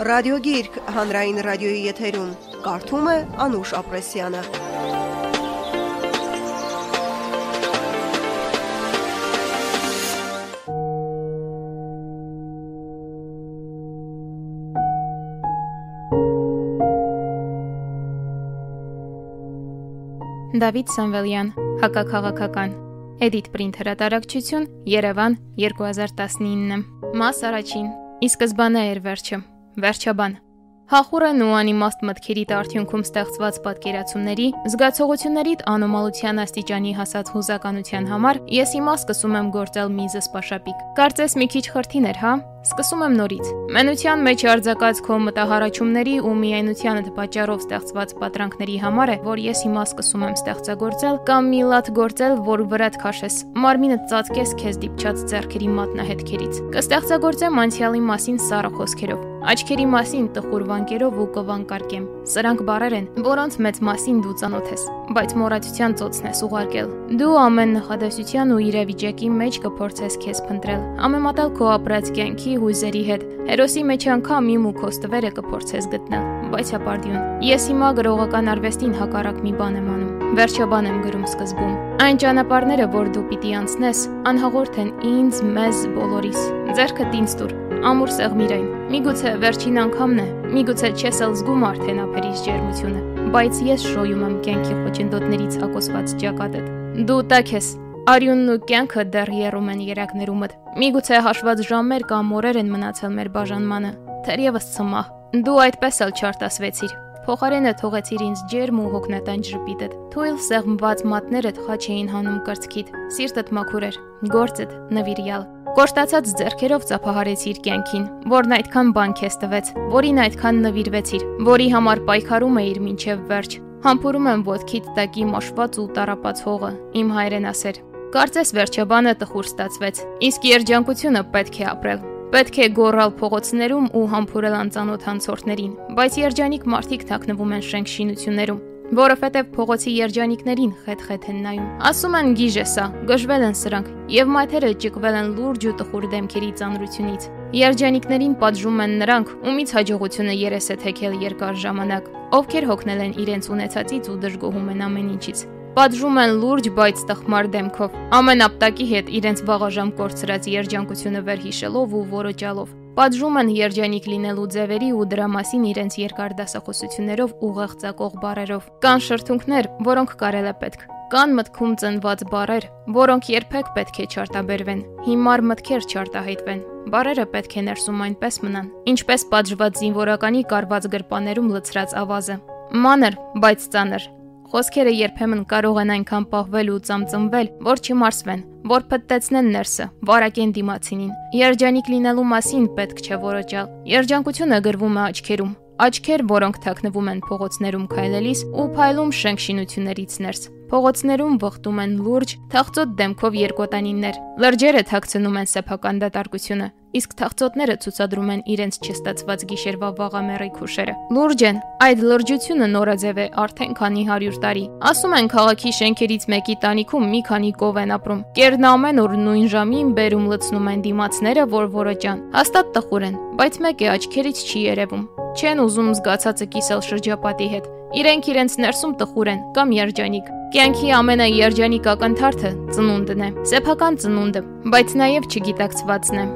Ռադիոգիրք հանրային ռադիոյի եթերում կարդում է Անուշ Ապրեսյանը։ Դավիթ Սամվելյան, հակակաղակական։ Էդիթ Պրինթ հրատարակչություն, Երևան, 2019։ Մաս առաջին։ Ի սկզբանե էր վերջը։ Վերջաբան։ Հախուրեն ու անիմաստ մտքերիդ արդյունքում ստեղծված պատկերացումների, զգացողություններիդ անոմալության աստիճանի հասած հուզականության համար ես հիմա սկսում եմ գործել մի զսպաշապիկ։ Կարծես մի քիչ խրթին էր, հա։ Սկսում եմ նորից։ Մենության մեջ արձակած քո մտահարաճումների ու միայնությանդ պատճառով ստեղծված պատրանքների համար է, որ ես հիմա սկսում եմ ստեղծագործել կամ մի լատ գործել, որ վրատ քաշես։ Մարմինը ծածկես քեզ դիպչած ձեռքերի մատնահետքերից։ Կստեղծագործեմ անցյալի մասին սառը խոսքերով, աչքերի մասին տխուր վանկերով ու կվանկարկեմ։ Սրանք բառեր են, որոնց մեծ մասին դու ծանոթ ես, բայց մոռացության ծոցն ես ուղարկել։ Դու ամեն նախադասության ու իրավիճակի մեջ կփորձես քեզ փնտրել, համեմատել քո ապրած կյանքի հույզերի հետ։ Հերոսի մեջ անգամ իմ ու քո ստվերը կփորձես գտնել, բայց հապարդյուն։ Ես հիմա գրողական արվեստին հակառակ մի բան եմ անում։ Վերջաբան եմ գրում սկզբում։ Այն ճանապարհները, որ դու պիտի անցնես, անհաղորդ են ինձ, մեզ, բոլորիս։ Ձերքդ ինձ տուր, ամուր սեղմիրային։ Միգուցե վերջին անգամն է, միգուցե չես ել զգում արդեն ափերից ջերմությունը, բայց ես շոյում եմ կյանքի խոչընդոտներից հակոսված ճակատդ։ Դու տակ ես, Արյունն ու կյանքը դեռ երում են երակներումդ։ Միգուցե հաշված ժամեր կամ օրեր են մնացել մեր բաժանմանը։ Թերևս ցմահ։ Դու այդպես էլ չարտասվեցիր։ Փոխարենը թողեցիր ինձ ջերմ ու հոգնատան ժպիտդ։ Թույլ սեղմված մատներդ խաչ էին հանում կրծքիդ։ Սիրտդ մաքուր էր, գործդ նվիրյալ։ Կոշտացած ձեռքերով ծափահարեցիր կյանքին, որն այդքան բան քեզ տվեց, որին այդքան նվիրվեցիր, որի համար պայքարում էիր մինչև վերջ։ Համբուրում եմ ոդքիդ տակի մաշված ու տարապած հողը, իմ հայրենասեր։ Կարծես վերջաբանը տխուր ստացվեց։ Իսկ երջանկությունը պետք է ապրել։ Պետք է գոռալ փողոցներում ու համբուրել անծանոթ անցորդներին, բայց երջանիկ մարդիկ թաքնվում են շենք շինություններում, որովհետև փողոցի երջանիկներին խետ-խետ են նայում։ Ասում են գիժ է սա, գժվել են սրանք, եւ մայթերը ճկվել են լուրջ ու տխուր դեմքերի ծանրությունից։ Երջանիկներին պատժում են նրանք, ումից հաջողությունը երես է թեքել երկար ժամանակ, ովքեր հոգնել են իրենց ունեցածից ու դժգոհում են ամեն ինչից։ Պատժում են լուրջ, բայց տխմար դեմքով։ Ամեն ապտակի հետ իրենց վաղաժամ կորցրած երջանկությունը վերհիշելով ու որոճալով։ Պատժում են երջանիկ լինելու ձևերի ու դրա մասին իրենց երկար դասախոսություններով ուղեղ ցակող բարերով։ Կան շրթունքներ, որոնք կարել է պետք։ Կան մտքում ծնված բարեր, որոնք երբեք պետք է չարտաբերվեն։ Հիմար մտքեր չարտահայտվեն։ Բարերը պետք է ներսում այնպես մնան, ինչպես պատժված զինվորականի կարված գրպաներում լցրած ավազը։ Մանր, բայց ծանր, Խոսքերը երբեմն կարող են այնքան պահվել ու ծամծմվել, որ չմարսվեն, որ փտտեցնեն ներսը, վարակեն դիմացինին։ Երջանիկ լինելու մասին պետք չէ որոճալ։ Երջանկությունը գրվում է աչքերում, աչքեր, որոնք թաքնվում են փողոցներում քայլելիս ու փայլում շենքշինություններից ներս։ Փողոցներում վխտում են լուրջ, թախծոտ դեմքով երկոտանիններ։ Լրջերը թաքցնում են սեփական դատարկությունը, իսկ թախծոտները ցուցադրում են իրենց չստացված գիշերվա վաղամեռի քուշերը։ Լուրջ են, այդ լրջությունը նորաձև է արդեն քանի 100 տարի։ Ասում են քաղաքի շենքերից մեկի տանիքում մի քանի կով են ապրում։ Կերն ամեն օր նույն ժամին բերում լցնում են դիմացները, որ որոճան։ Հաստատ տխուր են, բայց մեկ է աչքերից չի երևում։ Չեն ուզում զգացածը կիսել շրջապատի հետ։ Իրենք իրենց ներսում տխուր են կամ երջանիկ։ Կյանքի ամենաերջանիկ ակնթարթը ծնունդն է, սեփական ծնունդը, բայց նաև չգիտակցվածն է։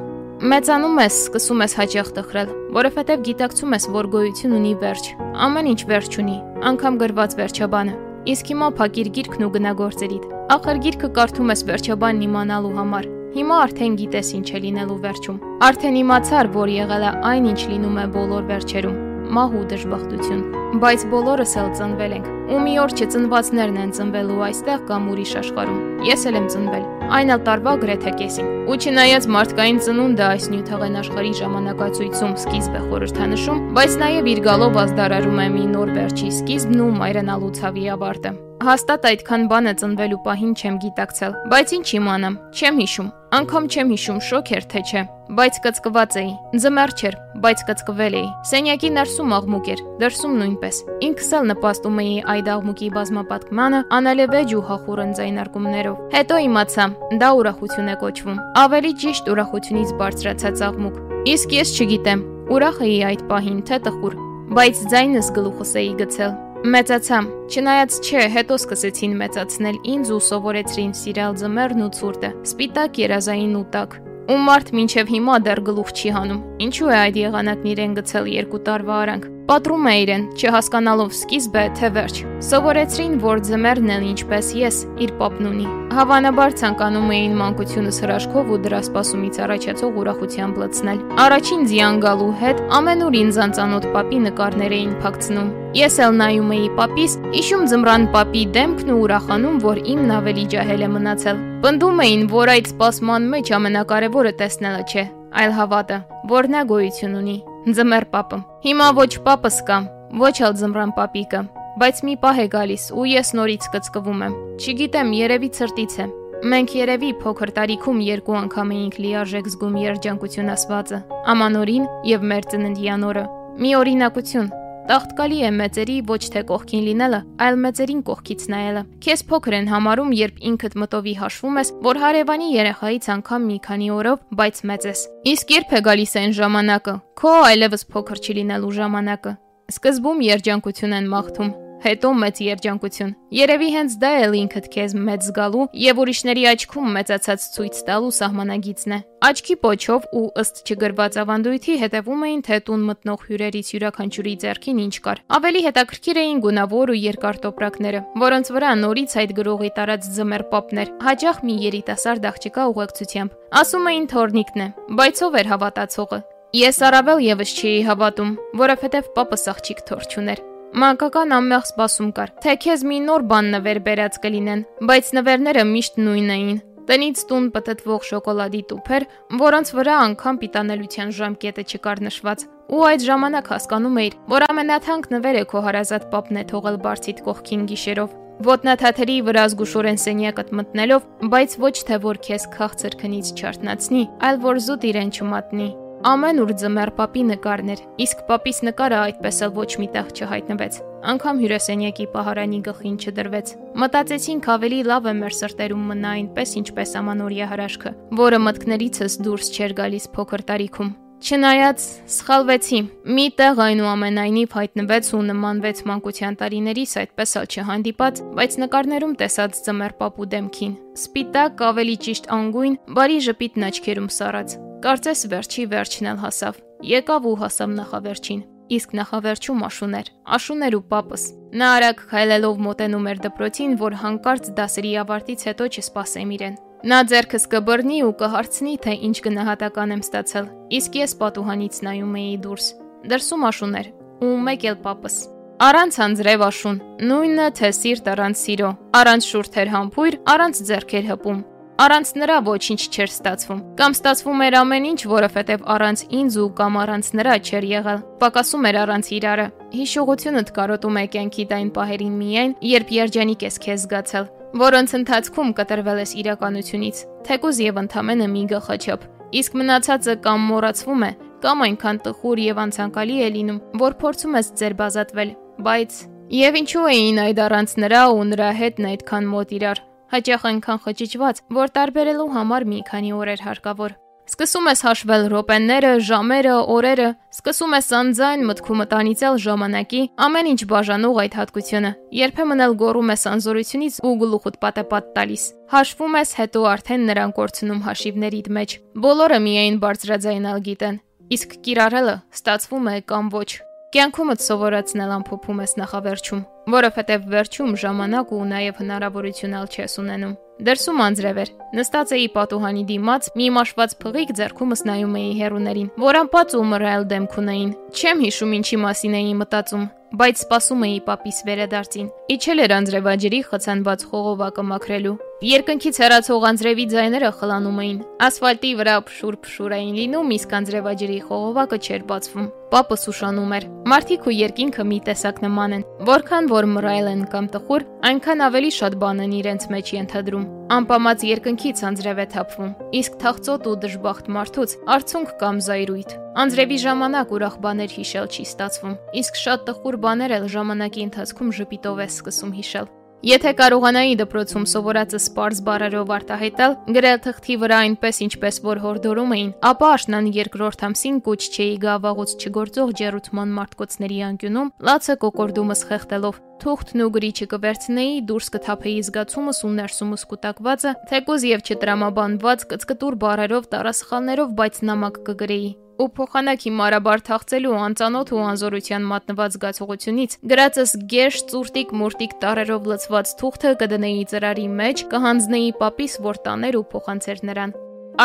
Մեծանում ես, սկսում ես հաճախ տխրել, որովհետև գիտակցում ես, որ գոյություն ունի վերջ։ Ամեն ինչ վերջ ունի, անգամ գրված վերջաբանը։ Իսկ հիմա փակիր գիրքն ու գնա գործերիդ։ Ախր գիրքը կարդում ես վերջաբանն իմանալու համար։ Հիմա արդեն գիտես ինչ է լինելու վերջում։ Արդեն իմացար, որ եղել է այն, ինչ լինում է բոլոր վերջերում մահ ու դժբախտություն։ Բայց բոլորս էլ ծնվել ենք։ Ու մի օր չծնվածներն են ծնվելու այստեղ կամ ուրիշ աշխարհում։ Ես էլ եմ ծնվել։ Այն էլ տարվա գրեթե կեսին։ Ու չնայած մարդկային ծնունդը այս նյութեղեն աշխարհի ժամանակացույցում սկիզբ է խորհրդանշում, բայց նաև իր գալով ազդարարում է մի նոր վերջի սկիզբն ու մայրենալու ցավի ավարտը։ Հաստատ այդքան բանը ծնվելու պահին չեմ գիտակցել, բայց ինչ իմանամ, չեմ հիշում։ Անկամ չեմ հիշում շոկ էր թե չէ, բայց կծկված էի։ Ձմեռ չէր, բայց կծկվել էի։ Սենյակի ներսում աղմուկ էր, դրսում նույնպես։ Ինքս էլ նպաստում էի այդ աղմուկի բազմապատկմանը անալեվեջ ու հախուր ընձայնարկումներով։ Հետո իմացա, դա ուրախություն է կոչվում։ Ավելի ճիշտ ուրախությունից բարձրացած աղմուկ։ Իսկ ես չգիտեմ, Ուրախ էի այդ պահին, թե տխուր, բայց ձայնս գլուխս էի գցել։ Մեծացամ։ Չնայած չէ, հետո սկսեցին մեծացնել ինձ ու սովորեցրին սիրալ ձմեռն ու ցուրտը։ Սպիտակ երազային ու տակ։ Ու մարդ մինչև հիմա դեռ գլուխ չի հանում։ Ինչու է այդ եղանակն իրեն գցել երկու տարվա արանք։ Պատրում է իրեն, չհասկանալով սկիզբը թե վերջ։ Սովորեցրին, որ ձմեռն էլ ինչպես ես, իր պապն ունի։ Հավանաբար ցանկանում էին մանկությունս հրաշքով ու դրա սպասումից առաջացող ուրախությամբ լցնել։ Առաջին ձյան գալու հետ ամենուր ինձ անծանոթ պապի նկարներ էին փակցնում։ Ես էլ նայում էի պապիս, իշում ձմռան պապի դեմքն ու ուրախանում, որ իմն ավելի ջահել է մնացել։ Պնդում էին, որ այդ սպասման մեջ ամենակարևորը տեսնելը չէ, այլ հավատը, որ նա գոյություն ունի։ Ձմեռ պապը։ Հիմա ոչ պապս կա, ոչ էլ ձմռան պապիկը, բայց մի պահ է գալիս ու ես նորից կծկվում եմ։ Չգիտեմ, երևի ցրտից է։ Մենք երևի փոքր տարիքում երկու անգամ էինք լիարժեք զգում երջանկություն ասվածը՝ ամանորին եւ մեր ծննդյան օրը։ Մի օրինակություն, Տաղտկալի է մեծերի ոչ թե կողքին լինելը, այլ մեծերին կողքից նայելը։ Քեզ փոքր են համարում, երբ ինքդ մտովի հաշվում ես, որ հարևանի երեխայից անգամ մի քանի օրով, բայց մեծ ես։ Իսկ երբ է գալիս այն ժամանակը, քո այլևս փոքր չլինելու ժամանակը։ Սկզբում երջանկություն են մաղթում, հետո մեծ երջանկություն։ Երևի հենց դա էլ ինքդ քեզ մեծ զգալու եւ ուրիշների աչքում մեծացած ցույց տալու սահմանագիծն է։ Աչքի փոչով ու ըստ չգրված ավանդույթի հետևում էին թե տուն մտնող հյուրերից յուրաքանչյուրի ձեռքին ինչ կար։ Ավելի հետաքրքիր էին գունավոր ու երկար տոպրակները, որոնց վրա նորից այդ գրողի տարած ձմեր պապներ, հաջող մի երիտասարդ աղջկա ուղեկցությամբ։ Ասում էին թորնիկն է, բայց ով էր հավատացողը։ Ես առավել եւս չէի հավատում, որովհետև պապս աղջիկ թոր չուներ։ Մանկական ամեղ սպասում կար, թե քեզ մի նոր բան նվեր բերած կլինեն, բայց նվերները միշտ նույնն էին։ Տնից տուն պատտվող շոկոլադի տուփեր, որոնց վրա անգամ պիտանելիության ժամկետը չկար նշված, ու այդ ժամանակ հասկանում էիր, որ ամենաթանկ նվերը քո հարազատ պապն է թողել բարձիտ կողքին գիշերով։ Ոտնաթաթերի վրա զգուշորեն սենյակդ մտնելով, բայց ոչ թե որ քեզ քաղցր քնից չարտնացնի, այլ որ զուտ իրեն չմատնի։ Ամեն ուր ձմեռ պապի նկարներ, իսկ պապիս նկարը այդպես էլ ոչ մի տեղ չհայտնվեց։ Անկամ հյուրասենյակի պահարանի գլխին չդրվեց։ Մտածեցինք ավելի լավ է մեր սրտերում մնա այնպես, ինչպես ամանորյա հրաշքը, որը մտքներիցս դուրս չէր գալիս փոքր տարիքում։ Չնայած սխալվեցի։ Մի տեղ այնուամենայնիվ հայտնվեց ու նմանվեց մանկության տարիներիս այդպես էլ չհանդիպած, բայց նկարներում տեսած ծմեր պապու դեմքին։ Սպիտակ, ավելի ճիշտ անգույն, բարի ժպիտն աչքերում սառած։ Կարծես վերջի վերջն էլ հասավ։ Եկավ ու հասավ նախավերջին։ Իսկ նախավերջում աշուն էր։ Աշուն էր ու պապս։ Նա արագ քայլելով մոտենում էր դպրոցին, որ հանկարծ դասերի ավարտից հետո չսպասեմ իրեն։ Նա ձերքս կբռնի ու կհարցնի, թե ինչ գնահատական եմ ստացել։ Իսկ ես պատուհանից նայում էի դուրս։ Դրսում աշուն էր ու մեկ էլ պապս։ Առանց անձրև աշուն, նույնը թե սիրտ առանց սիրո, առանց շուրթեր համբույր, առանց ձերքեր հպում, Առանց նրա ոչինչ չէր ստացվում։ Կամ ստացվում էր ամեն ինչ, որովհետև առանց ինձ ու կամ առանց նրա չէր եղել։ Պակասում էր առանց իրարը։ Հիշողությունդ կարոտում է կյանքիդ այն պահերին միայն, երբ երջանիկ ես քեզ զգացել, որոնց ընթացքում կտրվել ես իրականությունից, թեկուզ եւ ընդամենը մի գլխաչափ։ Իսկ մնացածը կամ մոռացվում է, կամ այնքան տխուր եւ անցանկալի է լինում, որ փորձում ես ձեր բազատվել, բայց Եվ ինչու էին այդ առանց նրա ու նրա հետն այդքան մոտ իրար հաճախ այնքան խճճված, որ տարբերելու համար մի քանի օր էր հարկավոր։ Սկսում ես հաշվել րոպեները, ժամերը, օրերը, սկսում ես անձայն մտքումը տանիցել ժամանակի, ամեն ինչ բաժանող այդ հատկությունը։ Երբեմն էլ գոռում ես անզորությունից ու գլուխդ պատեպատ տալիս։ Հաշվում ես, հետո արդեն նրան կորցնում հաշիվներիդ մեջ։ Բոլորը միայն բարձրաձայնալ գիտեն, իսկ կիրառելը ստացվում է կամ ոչ։ Կյանքումդ սովորացնել ամփոփում ես նախավերջում, որովհետև վերջում ժամանակ ու նաև հնարավորություն ալ չես ունենում։ Դրսում անձրև էր։ Նստած էի պատուհանի դիմաց, մի մաշված փղիկ ձեռքումս նայում էի հերուներին, որ անպած ու մռայլ դեմք ունեին։ Չեմ հիշում ինչի մասին էի մտածում, բայց սպասում էի պապիս վերադարձին։ Իջել էր անձրևաջրի խցանված խողովակը մաքրելու։ Երկնքից հեռացող անձրևի ձայները խլանում էին։ Ասֆալտի վրա փշուր-փշուր էին լինում, իսկ անձրևաջրի խողովակը չէր բացվում։ Պապս ուշանում էր։ Մարդիկ ու երկինքը մի տեսակ նման են։ Որքան որ մռայլ են կամ տխուր, այնքան ավելի շատ բան են իրենց մեջ ենթադրում։ Անպամած երկնքից անձրև է թափվում, իսկ թաղծոտ ու դժբախտ մարդուց արցունք կամ զայրույթ։ Անձրևի ժամանակ ուրախ բաներ հիշել չի ստացվում, իսկ շատ տխուր բաներ էլ ժամանակի ընթացքում ժպիտով է սկսում հիշել։ Եթե կարողանայի դպրոցում սովորածը սպարս բառերով արտահայտել, գրել թղթի վրա այնպես ինչպես որ հորդորում էին, ապա աշնան երկրորդ ամսին կուչ չէի գա վաղուց չգործող ջերուցման մարտկոցների անկյունում, լացը կոկորդումս խեղտելով, թուղթն ու գրիչը կվերցնեի, դուրս կթափեի զգացումս ու ներսումս կուտակվածը, թեկուզ եւ չտրամաբանված կծկտուր բառերով, տարասխալներով, բայց նամակ կգրեի ու փոխանակի մարաբար թաղցելու անծանոթ ու անզորության մատնված զգացողությունից գրածս գեշ ծուրտիկ մուրտիկ տարերով լցված թուղթը կդնեի ծրարի մեջ, կհանձնեի պապիս, որ տաներ ու փոխանցեր նրան։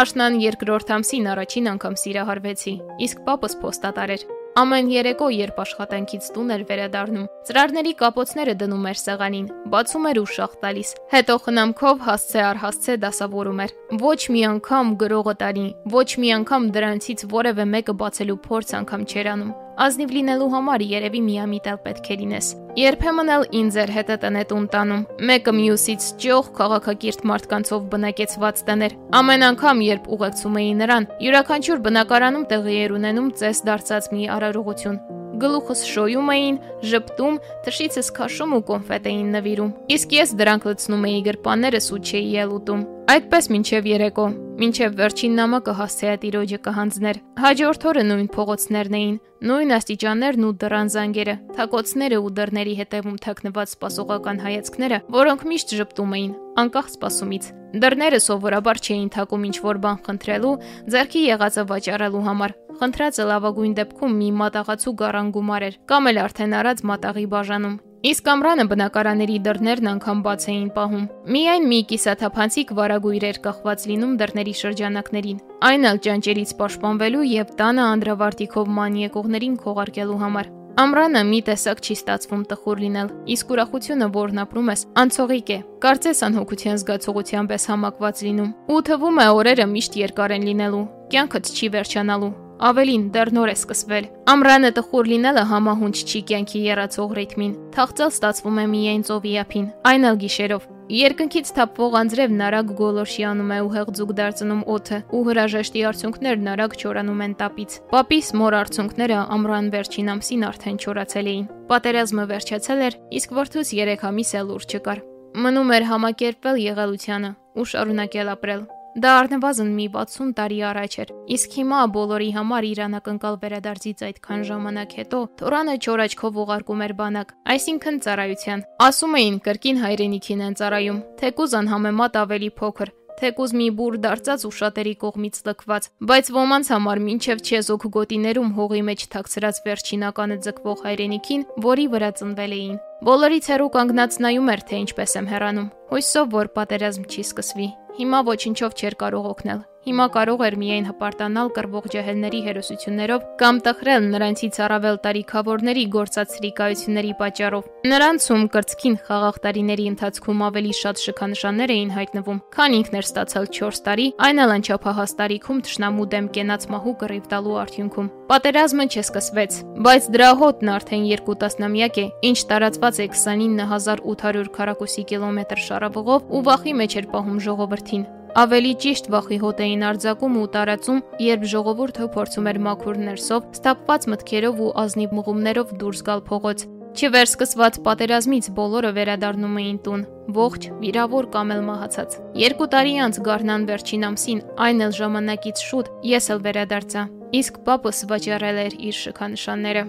Աշնան երկրորդ ամսին առաջին անգամ սիրահարվեցի, իսկ պապս փոստատար էր։ Ամեն երեկո, երբ աշխատանքից տուն էր վերադառնում, ծրարների կապոցները դնում էր սեղանին, բացում էր ու շախ տալիս։ Հետո խնամքով հասցե առ հասցե դասավորում էր։ Ոչ մի անգամ գրողը տարի, ոչ մի անգամ դրանցից որևէ մեկը բացելու փորձ անգամ չեր անում։ Ազնիվ լինելու համար երևի միամիտ էլ պետք է լինես։ Երբեմն էլ ինձ էր հետը տնետուն տանում։ Մեկը մյուսից ճոխ քաղաքակիրթ մարդկանցով բնակեցված տներ։ Ամեն անգամ, երբ ուղեկցում էի նրան, յուրաքանչյուր բնակարանում տեղի էր ունենում ծես դարձած մի արարողություն գլուխս շոյում էին, ժպտում, թշիցս քաշում ու կոնֆետ էին նվիրում։ Իսկ ես դրանք լցնում էի գրպաններս ու չէի ել ուտում։ Այդպես մինչև երեկո, մինչև վերջին նամակը հասցեա տիրոջը կհանձներ։ Հաջորդ օրը նույն փողոցներն էին, նույն աստիճաններն ու դռան զանգերը, թակոցները ու դռների հետևում թաքնված սպասողական հայացքները, որոնք միշտ ժպտում էին, անկախ սպասումից։ Դռները սովորաբար չէին թակում ինչ որ բան խնդրելու, ձեռքի եղածը վաճառելու համար։ Խնդրածը լավագույն դեպքում մի մատաղացու գարանգումար էր, կամ էլ արդեն արած մատաղի բաժանում։ Իսկ ամրանը բնակարանների դռներն անգամ բաց էին պահում։ Միայն մի կիսաթափանցիկ վարագույր էր կախված լինում դռների շրջանակներին։ Այն էլ ճանճերից պաշտպանվելու եւ տանը անդրավարտիքով ման եկողներին քողարկելու համար։ Ամրանը մի տեսակ չի ստացվում տխուր լինել, իսկ ուրախությունը, որն ապրում ես, անցողիկ է։ Կարծես անհոգության զգացողության պես համակված լինում։ Ու թվում է օրերը միշտ երկար են լինելու, կյանքդ չի վերջանալու, Ավելին, դեռ նոր է սկսվել։ Ամրանը տխուր լինելը համահունչ չի կյանքի երացող ռիթմին։ Թաղծալ ստացվում է միայն ծովի ափին, այն էլ գիշերով։ Երկնքից թափվող անձրևն արագ գոլորշիանում է ու հեղձուկ դարձնում օդը, ու հրաժեշտի արցունքներն արագ չորանում են տապից։ Պապիս մոր արցունքները ամռան վերջին ամսին արդեն չորացել էին։ Պատերազմը վերջացել էր, իսկ որդուց 3 ամիս էլ ուր չկար։ Մնում էր համակերպվել եղելությանը ու շարունակել ապրել։ Դա առնվազն մի 60 տարի առաջ էր։ Իսկ հիմա բոլորի համար Իրանակնկալ վերադարձից այդքան ժամանակ հետո Թորանը չոր աչքով ուղարկում էր բանակ, այսինքն ծառայության։ Ասում էին կրկին հայրենիքին են ծառայում, թեկուզ անհամեմատ ավելի փոքր, թեկուզ մի բուր դարձած ու շատերի կողմից լքված, բայց ոմանց համար մինչև չեզոք գոտիներում հողի մեջ թաքցրած վերջինականը ձգվող հայրենիքին, որի վրա ծնվել էին։ Բոլորից հեռու կանգնած նայում էր, թե ինչպես եմ հեռանում։ Հույսով, որ պատերազմ չի սկսվի։ Հիմա ոչինչով չէր կարող օգնել։ Հիմա կարող էր միայն հպարտանալ կրվող ջահելների հերոսություններով կամ տխրել նրանցից առավել տարիքավորների գործած սրիկայությունների պատճառով։ Նրանցում կրծքին խաղաղ տարիների ընթացքում ավելի շատ շքանշաններ էին հայտնվում, քան ինքն էր ստացել 4 տարի, այն էլ անչափահաս տարիքում ճշնամու դեմ կենաց մահու կռիվ տալու արդյունքում։ Պատերազմը չսկսվեց, բայց դրա հոտն արդեն երկու տասնամյակ է, ինչ տարածված է 29800 քառակուսի կիլոմետր շարավղով ու վախի մեջ էր պահում ժողովրդին։ Ավելի ճիշտ վախի հոտ էին արձակում ու տարածում, երբ ժողովուրդը փորձում էր մաքուր ներսով, ստապված մտքերով ու ազնիվ մղումներով դուրս գալ փողոց։ Չվերսկսված պատերազմից բոլորը վերադառնում էին տուն, ողջ, վիրավոր կամ էլ մահացած։ Երկու տարի անց Գառնան վերջին ամսին, այն էլ ժամանակից շուտ, ես էլ վերադարձա։ Իսկ պապս վաճառել էր իր շքանշանները։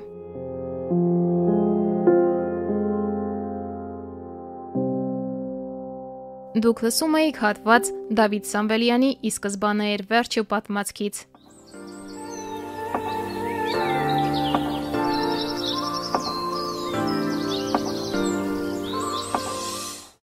Դուք լսում եք հատված Դավիթ Սամվելյանի «Ի սկզբանե էր վերջը» պատմվածքից։